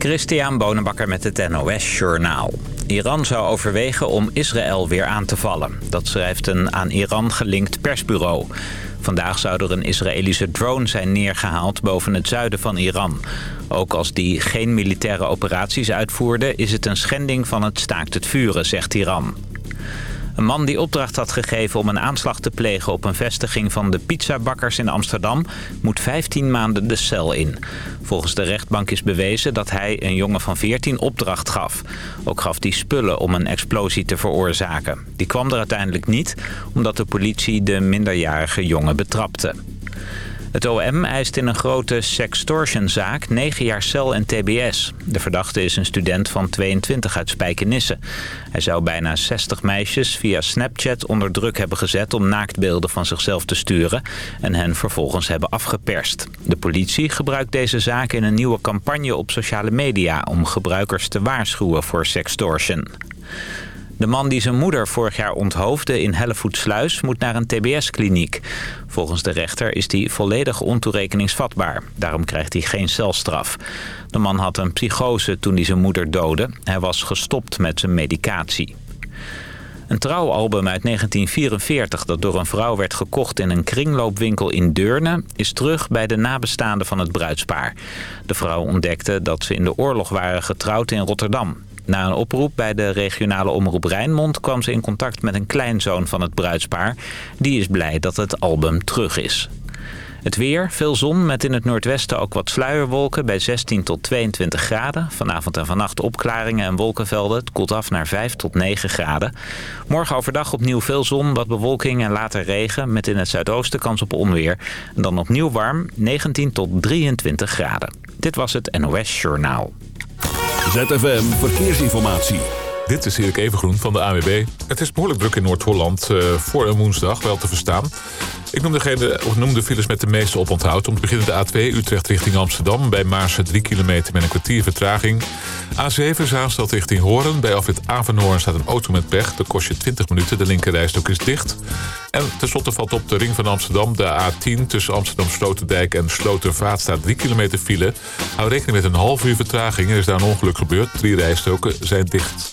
Christian Bonenbakker met het NOS Journaal. Iran zou overwegen om Israël weer aan te vallen. Dat schrijft een aan Iran gelinkt persbureau. Vandaag zou er een Israëlische drone zijn neergehaald boven het zuiden van Iran. Ook als die geen militaire operaties uitvoerde... is het een schending van het staakt het vuren, zegt Iran. Een man die opdracht had gegeven om een aanslag te plegen op een vestiging van de pizzabakkers in Amsterdam moet 15 maanden de cel in. Volgens de rechtbank is bewezen dat hij een jongen van 14 opdracht gaf. Ook gaf hij spullen om een explosie te veroorzaken. Die kwam er uiteindelijk niet omdat de politie de minderjarige jongen betrapte. Het OM eist in een grote sextortionzaak 9 jaar cel en tbs. De verdachte is een student van 22 uit Spijkenisse. Hij zou bijna 60 meisjes via Snapchat onder druk hebben gezet... om naaktbeelden van zichzelf te sturen en hen vervolgens hebben afgeperst. De politie gebruikt deze zaak in een nieuwe campagne op sociale media... om gebruikers te waarschuwen voor sextortion. De man die zijn moeder vorig jaar onthoofde in Hellevoetsluis moet naar een tbs-kliniek. Volgens de rechter is hij volledig ontoerekeningsvatbaar. Daarom krijgt hij geen celstraf. De man had een psychose toen hij zijn moeder doodde. Hij was gestopt met zijn medicatie. Een trouwalbum uit 1944 dat door een vrouw werd gekocht in een kringloopwinkel in Deurne... is terug bij de nabestaanden van het bruidspaar. De vrouw ontdekte dat ze in de oorlog waren getrouwd in Rotterdam. Na een oproep bij de regionale omroep Rijnmond kwam ze in contact met een kleinzoon van het bruidspaar. Die is blij dat het album terug is. Het weer, veel zon met in het noordwesten ook wat sluierwolken bij 16 tot 22 graden. Vanavond en vannacht opklaringen en wolkenvelden. Het koelt af naar 5 tot 9 graden. Morgen overdag opnieuw veel zon, wat bewolking en later regen... met in het zuidoosten kans op onweer. En dan opnieuw warm, 19 tot 23 graden. Dit was het NOS Journaal. ZFM Verkeersinformatie. Dit is Erik Evengroen van de AWB. Het is behoorlijk druk in Noord-Holland uh, voor een woensdag, wel te verstaan. Ik noem, degene, noem de files met de meeste oponthoud. Om te beginnen de A2 Utrecht richting Amsterdam. Bij Maarsen 3 kilometer met een kwartier vertraging. A7 Zaanstad richting Hoorn. Bij afrit Avenhoorn staat een auto met pech. Dat kost je 20 minuten. De linkerrijstok is dicht. En tenslotte valt op de ring van Amsterdam. De A10 tussen Amsterdam Sloterdijk en Slotervaart staat 3 kilometer file. Hou rekening met een half uur vertraging. Er is daar een ongeluk gebeurd. Drie rijstoken zijn dicht.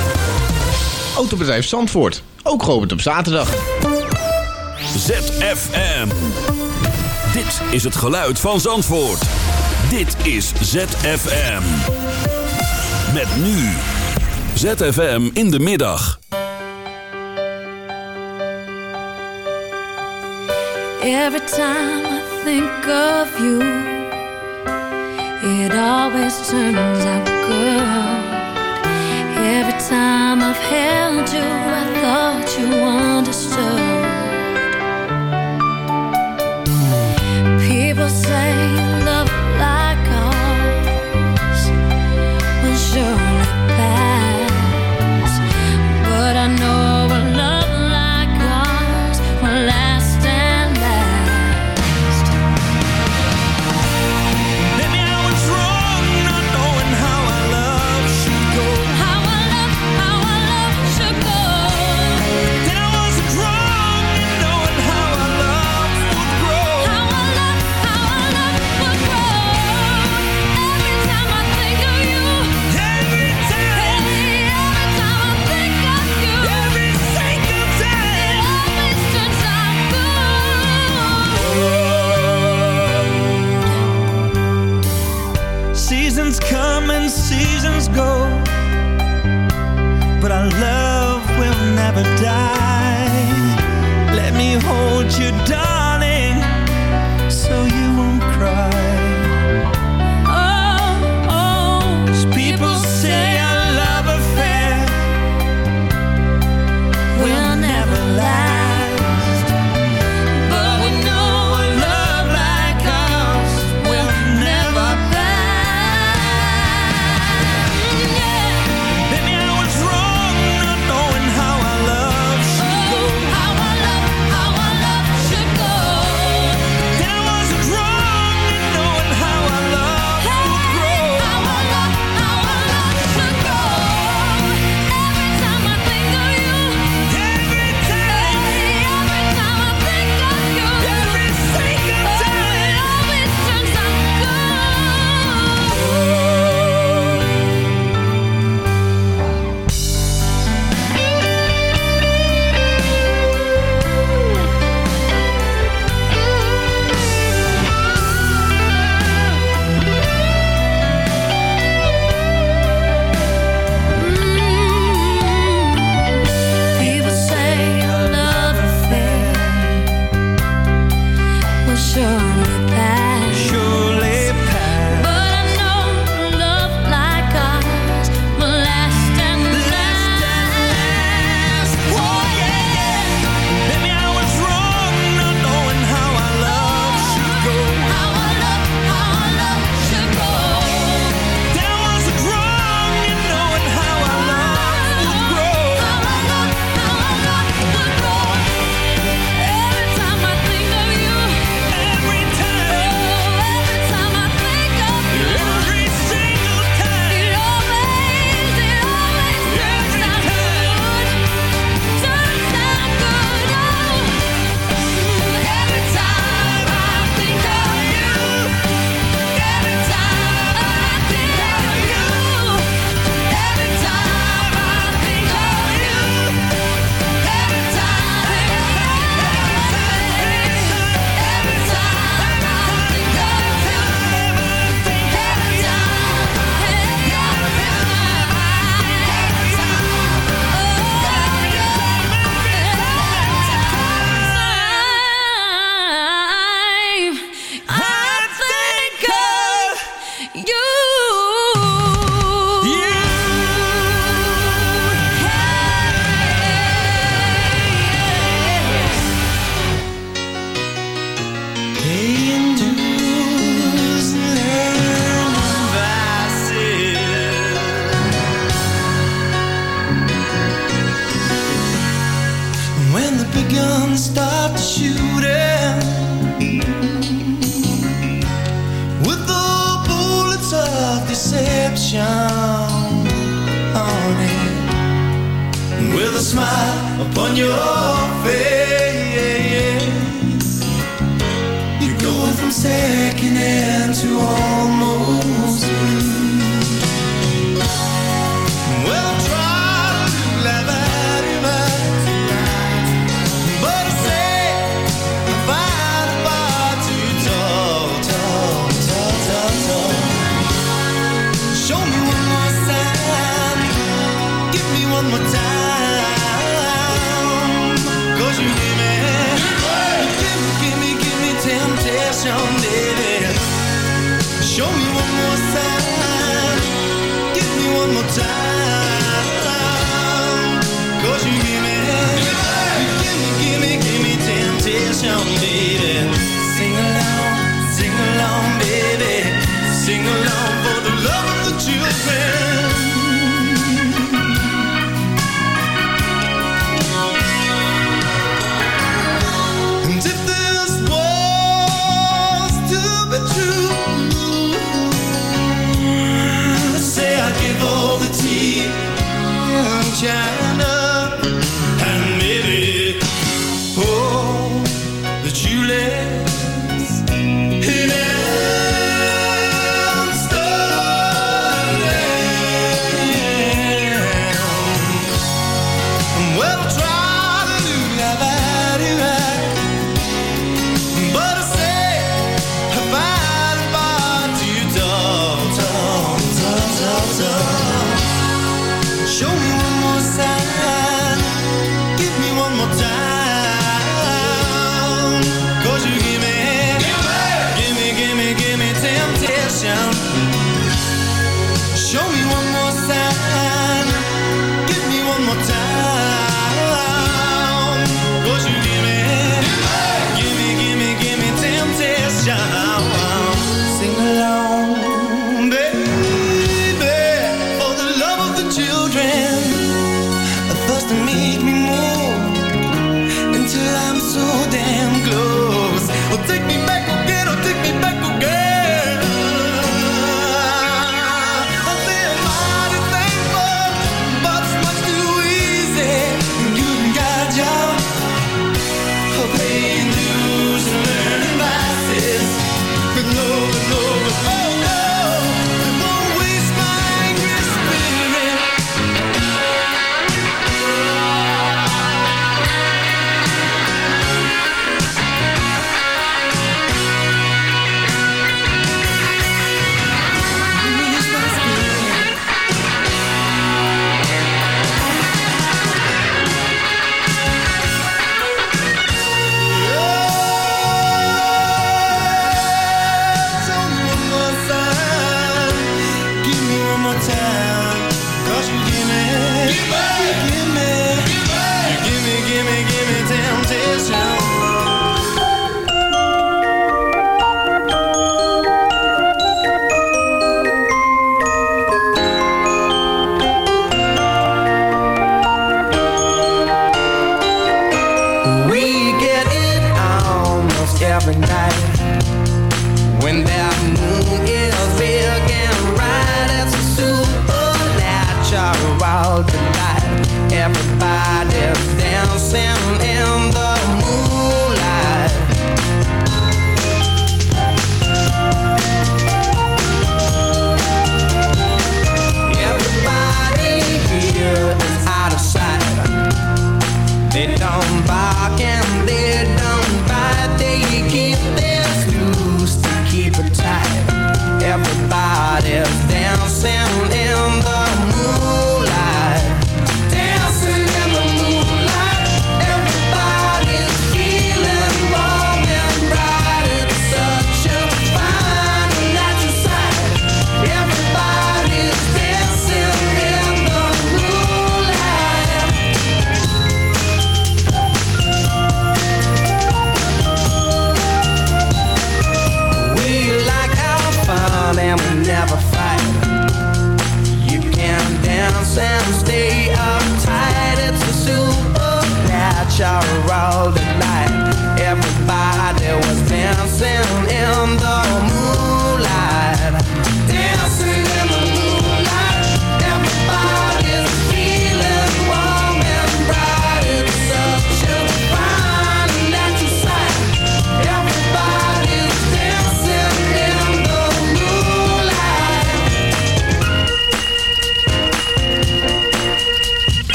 Autobedrijf Zandvoort, ook geopend op zaterdag. ZFM. Dit is het geluid van Zandvoort. Dit is ZFM. Met nu. ZFM in de middag. Every time I think of you It always turns out good Every time I've held you I thought you understood. People say smile upon your face. You're going from sad. night. When there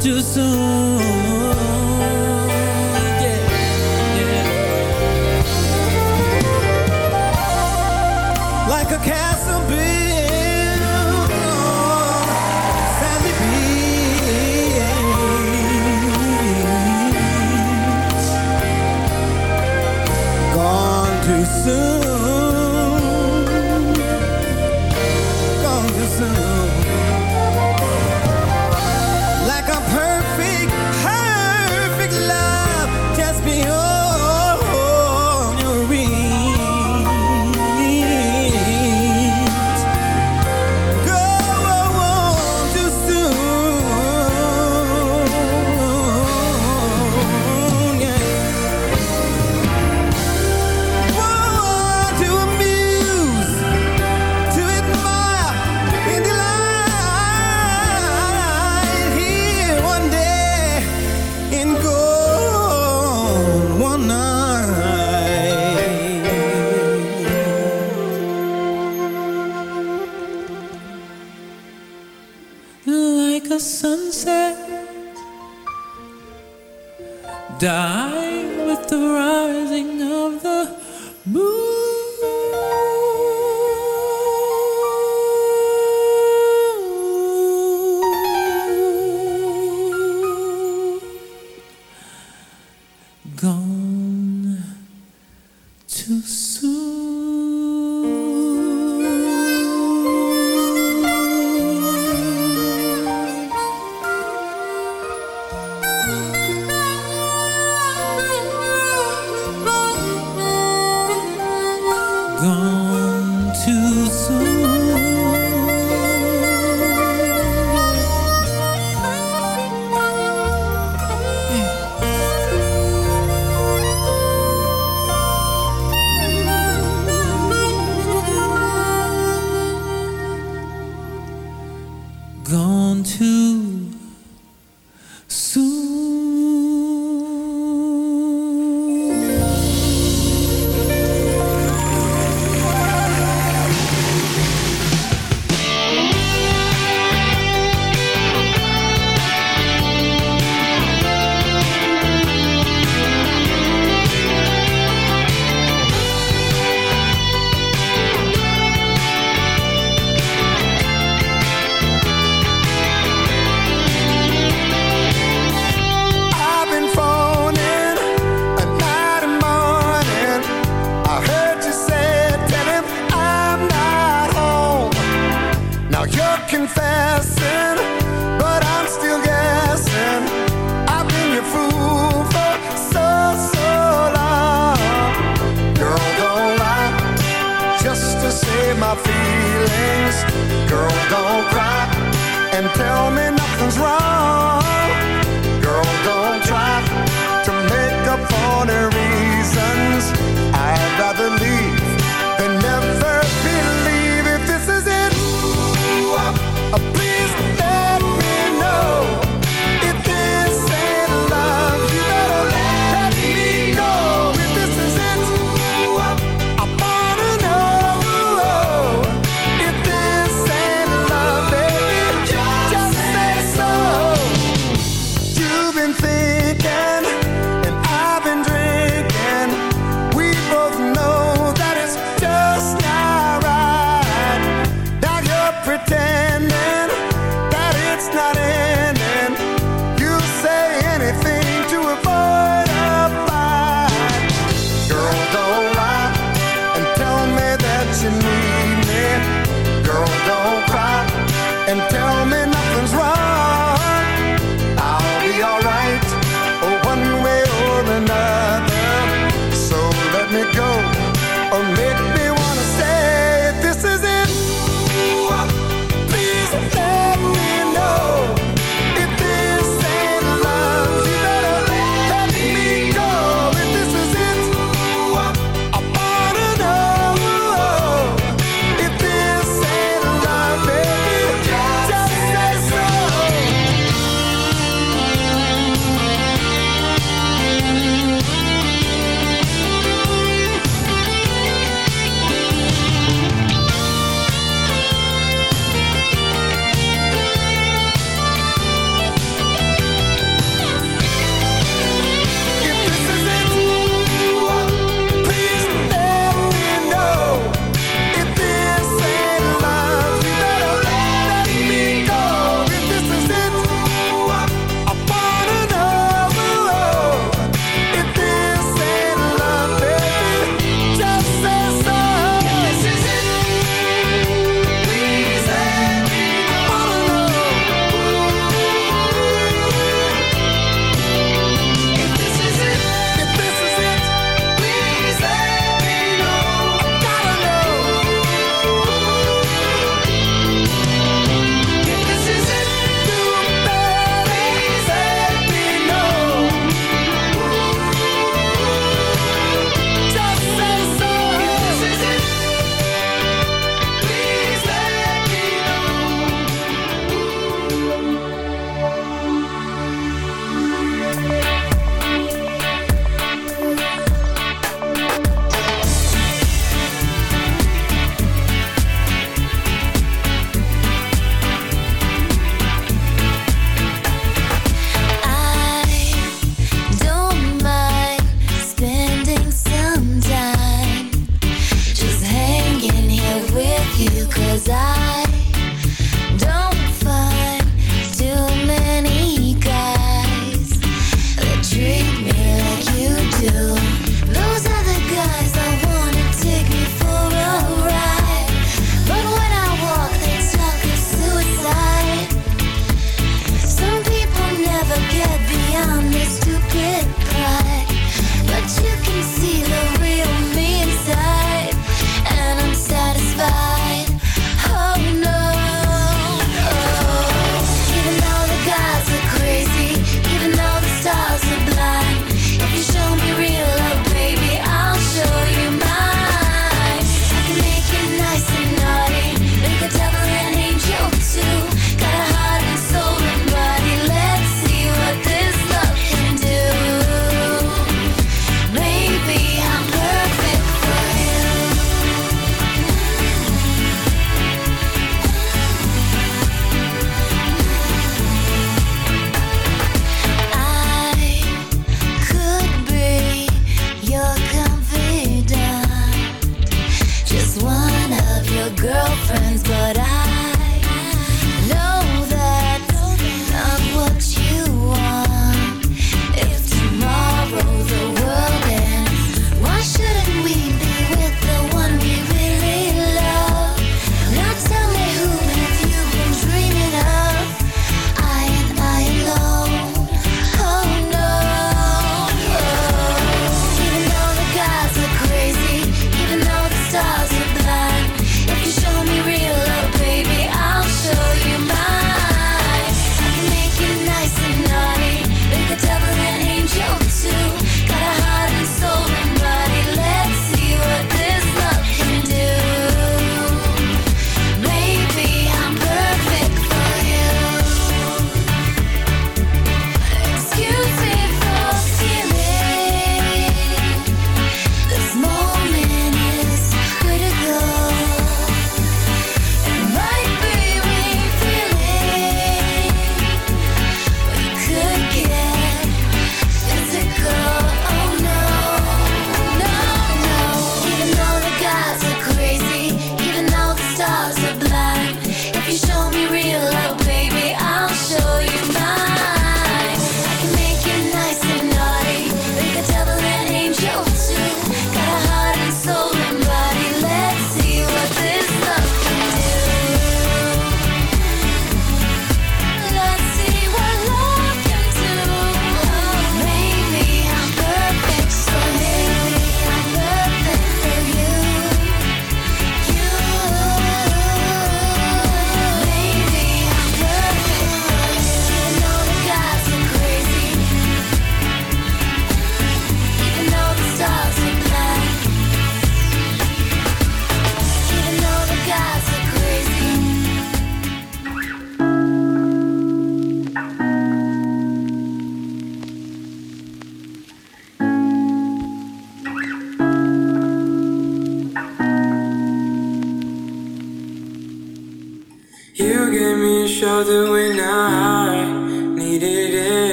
too soon. Like a cat.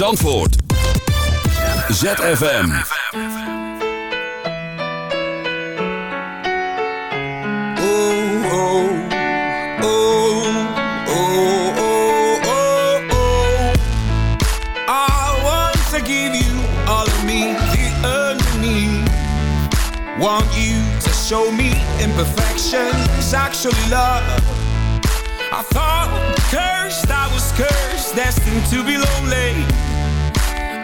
Zandvoort. ZFM. Oh, oh, oh, oh, oh, oh, oh. I want to give you all of me, the enemy. Want you to show me imperfections, actually love. I thought cursed, I was cursed, destined to be lonely.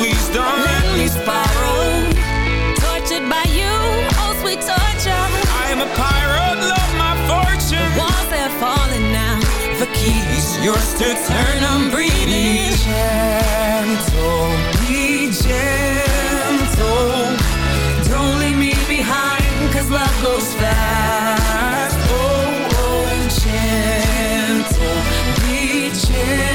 Please don't let me spiral. Tortured by you, oh sweet torture. I am a pirate, love my fortune. Walls are falling now. The keys yours to turn. I'm breathing. Be Gentle, be gentle. Don't leave me behind, cause love goes fast. Oh, oh, gentle, be gentle.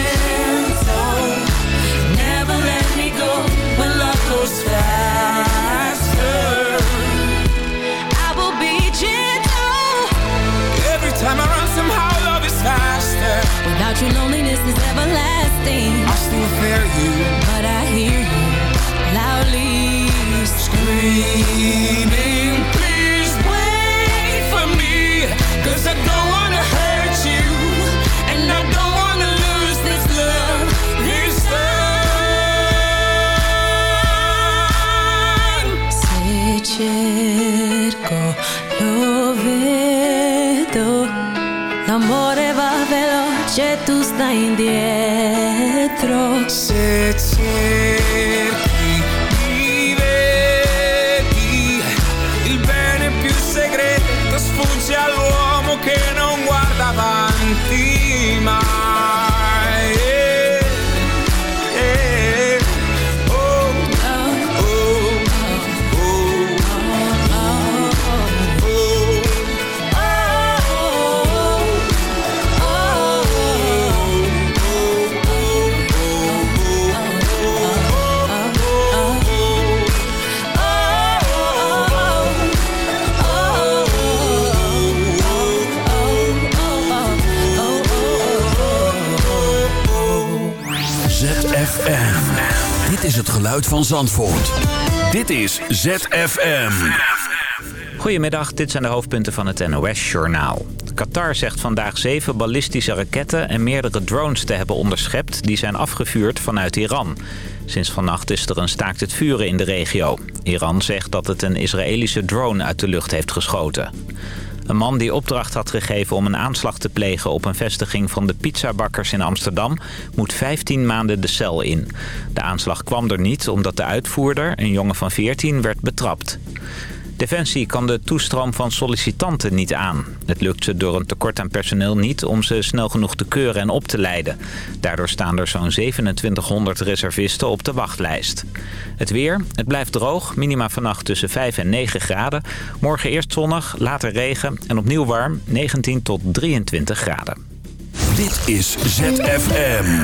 Without you, loneliness is everlasting. I still fear you, but I hear you loudly screaming. C'è tu stai indietro. Se cerchi is het geluid van Zandvoort. Dit is ZFM. Goedemiddag, dit zijn de hoofdpunten van het NOS-journaal. Qatar zegt vandaag zeven ballistische raketten en meerdere drones te hebben onderschept... die zijn afgevuurd vanuit Iran. Sinds vannacht is er een staakt het vuren in de regio. Iran zegt dat het een Israëlische drone uit de lucht heeft geschoten. Een man die opdracht had gegeven om een aanslag te plegen op een vestiging van de pizzabakkers in Amsterdam moet 15 maanden de cel in. De aanslag kwam er niet omdat de uitvoerder, een jongen van 14, werd betrapt. Defensie kan de toestroom van sollicitanten niet aan. Het lukt ze door een tekort aan personeel niet om ze snel genoeg te keuren en op te leiden. Daardoor staan er zo'n 2700 reservisten op de wachtlijst. Het weer, het blijft droog, minima vannacht tussen 5 en 9 graden. Morgen eerst zonnig, later regen en opnieuw warm, 19 tot 23 graden. Dit is ZFM.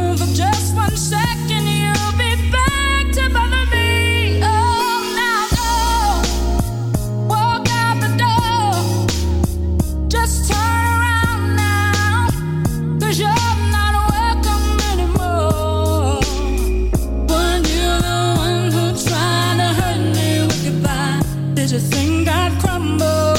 Did you think I'd crumble?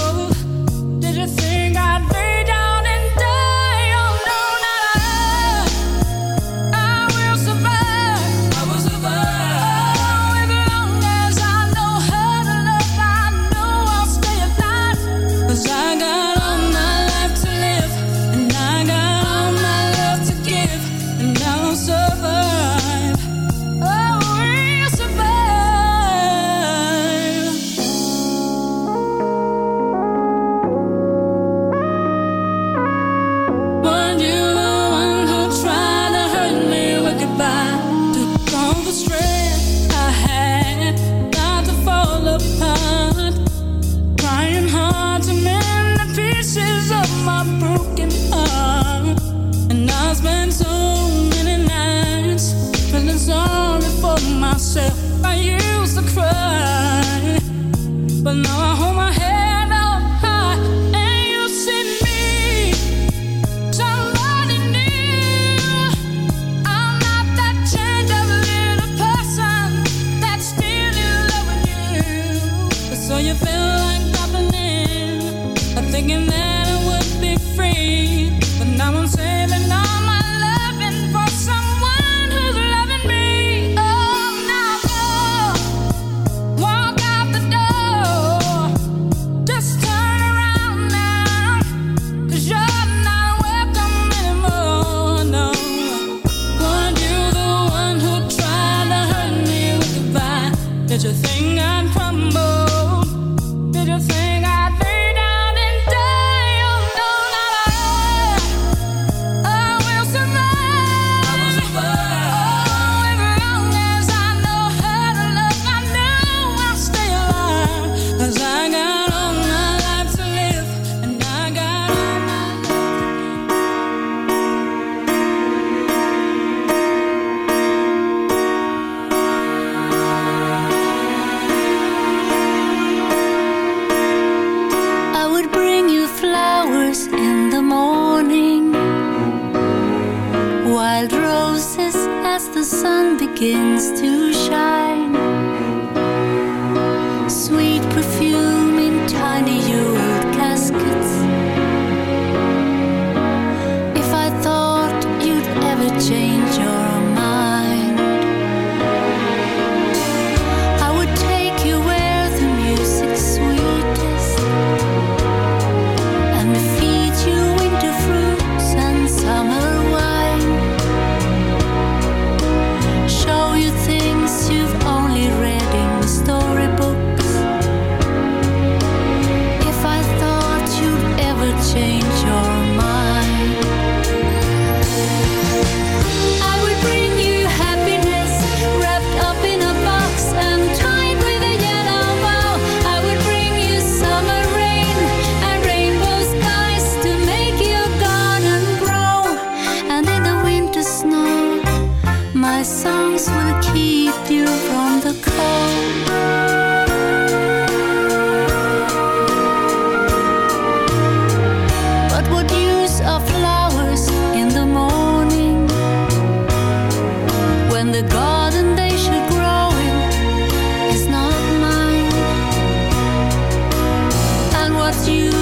you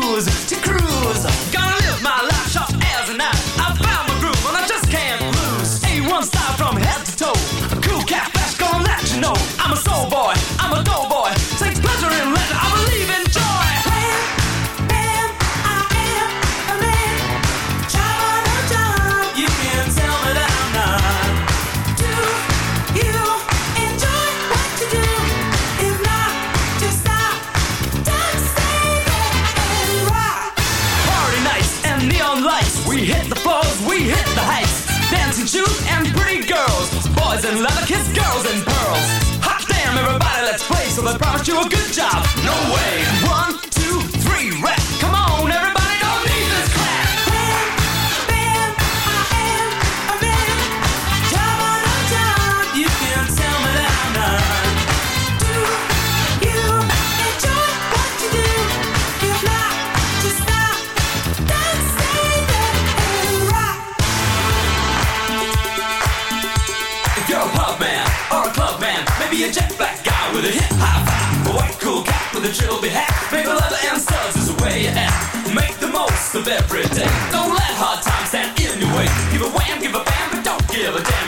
choose to cruise. boys and leather kiss girls and pearls. Hot damn, everybody, let's play. So they promised you a good job. No way. One, two, three, rap. will be. Paper, leather, and studs is the way you act. Make the most of every day. Don't let hard times stand in your way. Give a wham, give a bam, but don't give a damn.